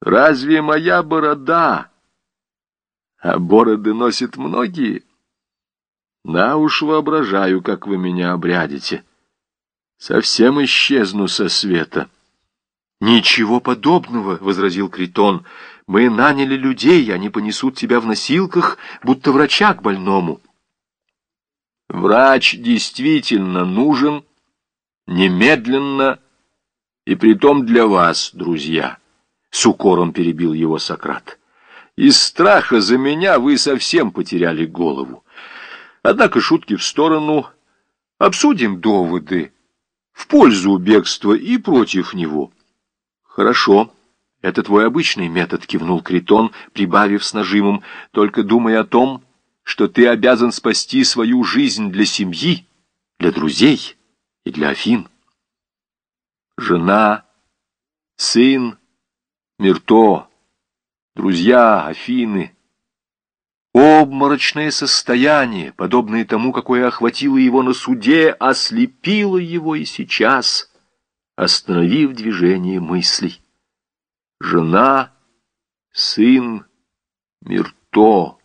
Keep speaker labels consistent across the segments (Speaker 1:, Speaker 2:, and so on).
Speaker 1: Разве моя борода? А бороды носят многие. Да уж воображаю, как вы меня обрядите. Совсем исчезну со света.
Speaker 2: «Ничего подобного», — возразил Критон. «Мы наняли людей, они понесут тебя в носилках, будто врача к больному».
Speaker 1: «Врач действительно нужен, немедленно, и притом для вас, друзья», — с укором перебил его Сократ. «Из страха за меня вы совсем потеряли голову. Однако шутки в сторону, обсудим доводы» в пользу бегства и против него.
Speaker 2: Хорошо, это твой обычный метод, кивнул Критон, прибавив с нажимом, только думай о том, что ты обязан спасти свою жизнь для семьи, для друзей и для Афин.
Speaker 1: Жена, сын, Мирто, друзья, Афины —
Speaker 2: Обморочное состояние, подобное тому, какое охватило его на суде, ослепило его и сейчас, остановив движение мыслей. Жена, сын, Мирто.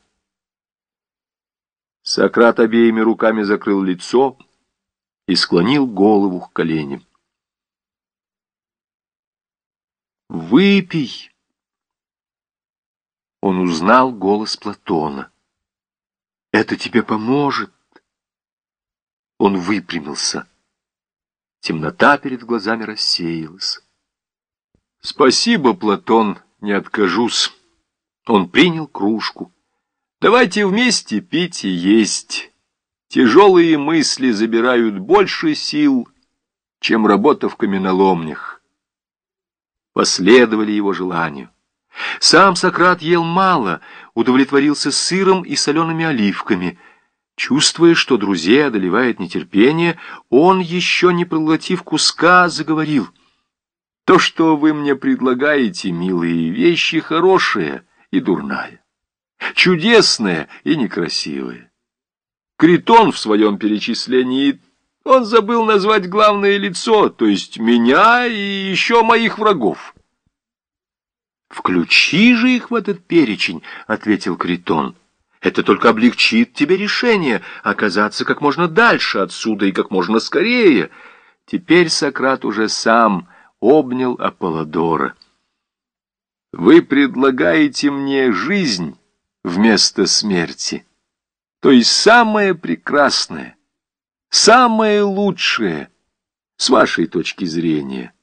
Speaker 2: Сократ обеими руками закрыл лицо и склонил голову к коленям. «Выпей!» он узнал голос Платона. «Это тебе поможет!» Он выпрямился. Темнота перед глазами рассеялась. «Спасибо, Платон, не откажусь». Он принял кружку. «Давайте вместе пить и есть. Тяжелые мысли забирают больше сил, чем работа в каменоломнях». Последовали его желанию. Сам Сократ ел мало, удовлетворился сыром и солеными оливками. Чувствуя, что друзей одолевает нетерпение, он, еще не проглотив куска, заговорил. «То, что вы мне предлагаете, милые вещи, хорошие и дурная, чудесная и некрасивая. Критон в своем перечислении он забыл назвать главное лицо, то есть меня и еще моих врагов». «Включи же их в этот перечень», — ответил Критон. «Это только облегчит тебе решение оказаться как можно дальше отсюда и как можно скорее». Теперь Сократ уже сам обнял Аполлодора. «Вы предлагаете мне жизнь вместо смерти, то есть самое прекрасное, самое лучшее, с вашей точки зрения,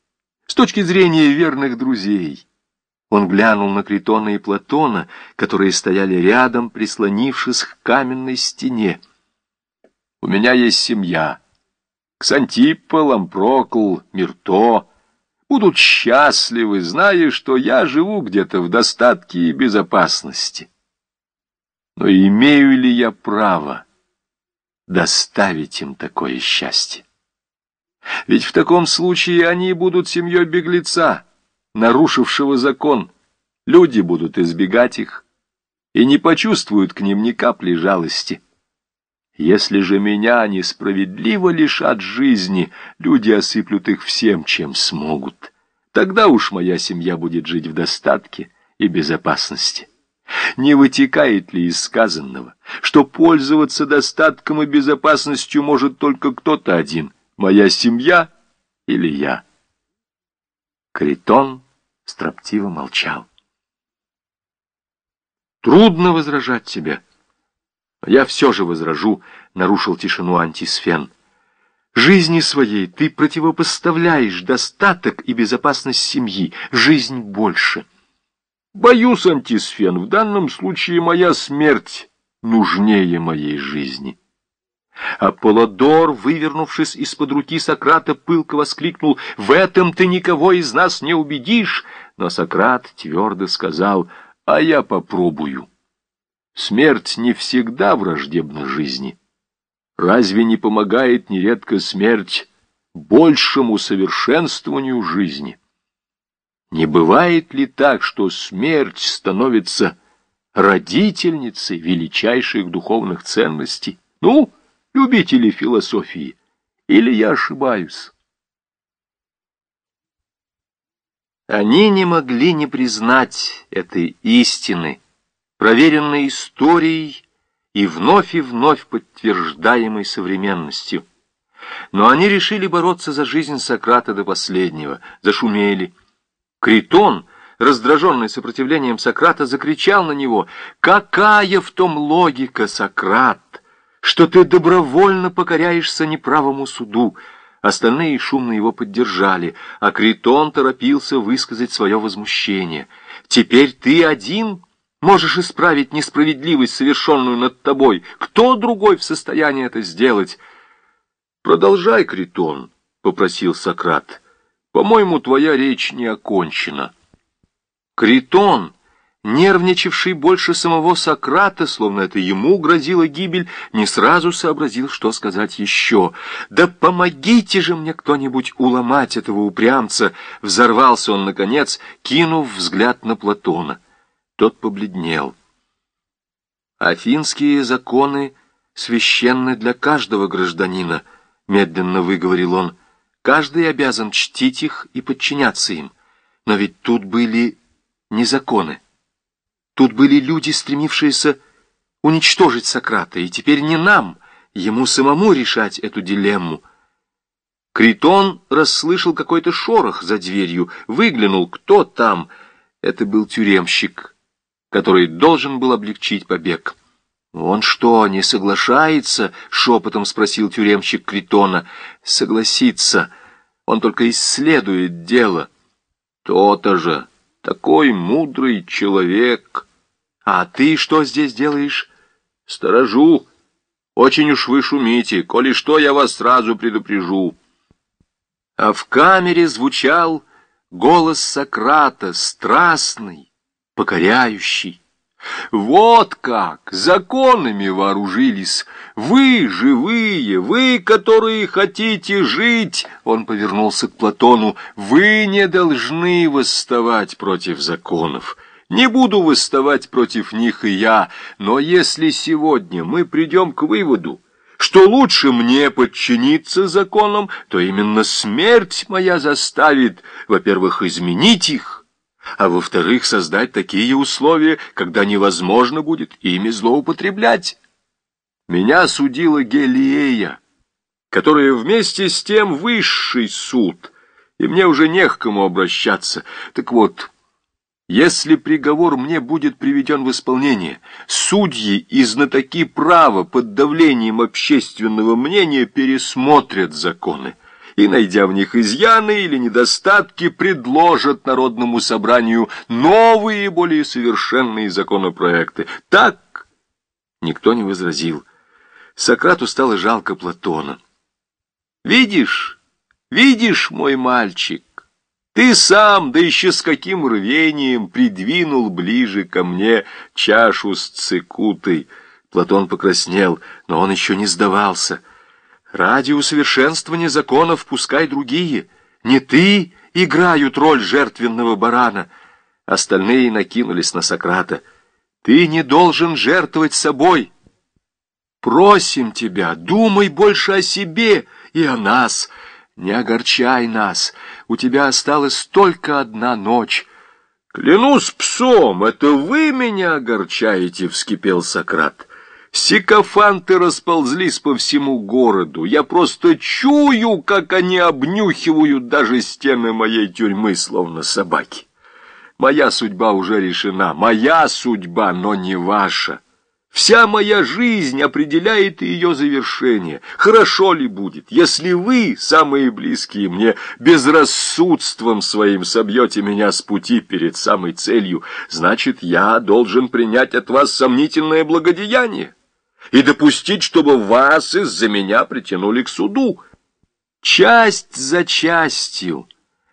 Speaker 2: с точки зрения верных друзей». Он глянул на Критона и Платона, которые стояли рядом, прислонившись к каменной стене. «У меня есть семья. Ксантиппа, Лампрокл, Мирто будут счастливы, зная, что я живу где-то в достатке и безопасности. Но имею ли я право доставить им такое счастье? Ведь в таком случае они будут семьей беглеца» нарушившего закон. Люди будут избегать их и не почувствуют к ним ни капли жалости. Если же меня несправедливо лишат жизни, люди осыплют их всем, чем смогут. Тогда уж моя семья будет жить в достатке и безопасности. Не вытекает ли из сказанного, что пользоваться достатком и безопасностью может только кто-то один, моя семья или я? Критон строптиво молчал. «Трудно возражать тебе. Я все же возражу», — нарушил тишину антисфен. «Жизни своей ты противопоставляешь достаток и безопасность семьи, жизнь больше». «Боюсь, антисфен, в данном случае моя смерть нужнее моей жизни». Аполлодор, вывернувшись из-под руки Сократа, пылко воскликнул «В этом ты никого из нас не убедишь!» Но Сократ твердо сказал «А я попробую». Смерть не всегда враждебна жизни. Разве не помогает нередко смерть большему совершенствованию жизни? Не бывает ли так, что смерть становится родительницей величайших духовных ценностей? Ну, любители философии, или я ошибаюсь? Они не могли не признать этой истины, проверенной историей и вновь и вновь подтверждаемой современностью. Но они решили бороться за жизнь Сократа до последнего, зашумели. Критон, раздраженный сопротивлением Сократа, закричал на него, «Какая в том логика, Сократ, что ты добровольно покоряешься неправому суду?» Остальные шумно его поддержали, а Критон торопился высказать свое возмущение. «Теперь ты один можешь исправить несправедливость, совершенную над тобой. Кто другой в состоянии это сделать?» «Продолжай, Критон», — попросил Сократ. «По-моему, твоя речь не окончена». Критон, нервничавший больше самого Сократа, словно это ему грозила гибель, не сразу сообразил, что сказать еще. «Да помогите же мне кто-нибудь уломать этого упрямца!» Взорвался он, наконец, кинув взгляд на Платона. Тот побледнел. «Афинские законы священны для каждого гражданина», — медленно выговорил он. «Каждый обязан чтить их и подчиняться им. Но ведь тут были не законы. Тут были люди, стремившиеся уничтожить Сократа, и теперь не нам, ему самому решать эту дилемму. Критон расслышал какой-то шорох за дверью, выглянул, кто там. Это был тюремщик, который должен был облегчить побег. «Он что, не соглашается?» — шепотом спросил тюремщик Критона. «Согласится. Он только исследует дело». «То-то же. Такой мудрый человек». «А ты что здесь делаешь?» «Сторожу. Очень уж вы шумите. Коли что, я вас сразу предупрежу». А в камере звучал голос Сократа, страстный, покоряющий. Вот как законами вооружились. Вы, живые, вы, которые хотите жить, он повернулся к Платону, вы не должны восставать против законов. Не буду восставать против них и я, но если сегодня мы придем к выводу, что лучше мне подчиниться законам, то именно смерть моя заставит, во-первых, изменить их, а во-вторых, создать такие условия, когда невозможно будет ими злоупотреблять. Меня судила Гелиея, которая вместе с тем высший суд, и мне уже не к кому обращаться. Так вот, если приговор мне будет приведен в исполнение, судьи и знатоки права под давлением общественного мнения пересмотрят законы и, найдя в них изъяны или недостатки, предложат Народному собранию новые, более совершенные законопроекты. Так никто не возразил. Сократу стало жалко Платона. «Видишь, видишь, мой мальчик, ты сам, да еще с каким рвением, придвинул ближе ко мне чашу с цикутой». Платон покраснел, но он еще не сдавался — Ради усовершенствования законов пускай другие. Не ты играют роль жертвенного барана. Остальные накинулись на Сократа. Ты не должен жертвовать собой. Просим тебя, думай больше о себе и о нас. Не огорчай нас. У тебя осталась только одна ночь. Клянусь псом, это вы меня огорчаете, вскипел Сократ. Сикофанты расползлись по всему городу. Я просто чую, как они обнюхивают даже стены моей тюрьмы, словно собаки. Моя судьба уже решена. Моя судьба, но не ваша. Вся моя жизнь определяет ее завершение. Хорошо ли будет, если вы, самые близкие мне, безрассудством своим собьете меня с пути перед самой целью, значит, я должен принять от вас сомнительное благодеяние и допустить, чтобы вас из-за меня притянули к суду. Часть за частью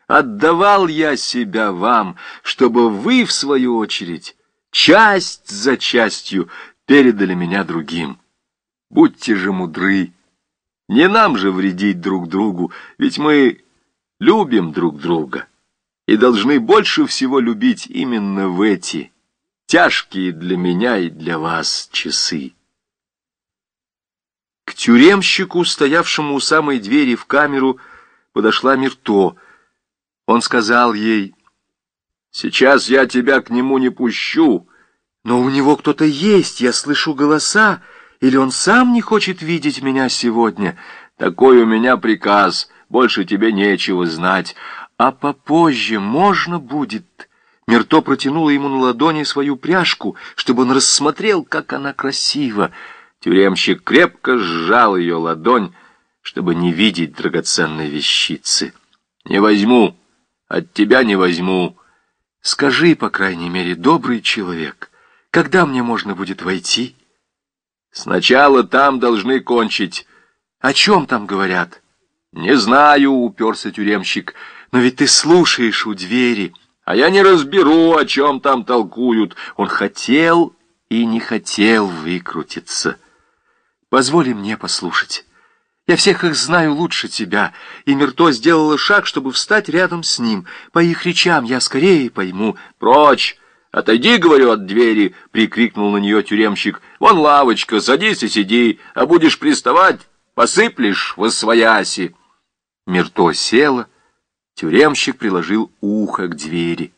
Speaker 2: отдавал я себя вам, чтобы вы, в свою очередь, часть за частью передали меня другим. Будьте же мудры, не нам же вредить друг другу, ведь мы любим друг друга и должны больше всего любить именно в эти тяжкие для меня и для вас часы. К тюремщику, стоявшему у самой двери в камеру, подошла Мирто. Он сказал ей,
Speaker 1: Сейчас я тебя к нему не пущу.
Speaker 2: Но у него кто-то есть, я слышу голоса. Или он сам не хочет видеть меня сегодня?
Speaker 1: Такой у меня приказ, больше тебе нечего знать.
Speaker 2: А попозже можно будет... Мирто протянула ему на ладони свою пряжку, чтобы он рассмотрел, как она красива.
Speaker 1: Тюремщик крепко сжал ее ладонь, чтобы не видеть драгоценной вещицы. «Не возьму, от тебя не возьму».
Speaker 2: «Скажи, по крайней мере, добрый человек, когда мне можно будет войти?»
Speaker 1: «Сначала там должны кончить».
Speaker 2: «О чем там говорят?»
Speaker 1: «Не знаю», — уперся тюремщик, —
Speaker 2: «но ведь ты слушаешь у двери».
Speaker 1: А я не разберу, о чем там толкуют.
Speaker 2: Он хотел и не хотел выкрутиться. Позволь мне послушать. Я всех их знаю лучше тебя, и Мирто сделала шаг, чтобы встать рядом с ним. По их речам я скорее пойму.
Speaker 1: Прочь! Отойди, говорю, от двери, — прикрикнул на нее тюремщик. Вон лавочка, садись и сиди, а будешь приставать, посыплешь в освояси.
Speaker 2: Мирто села, Тюремщик приложил ухо к двери.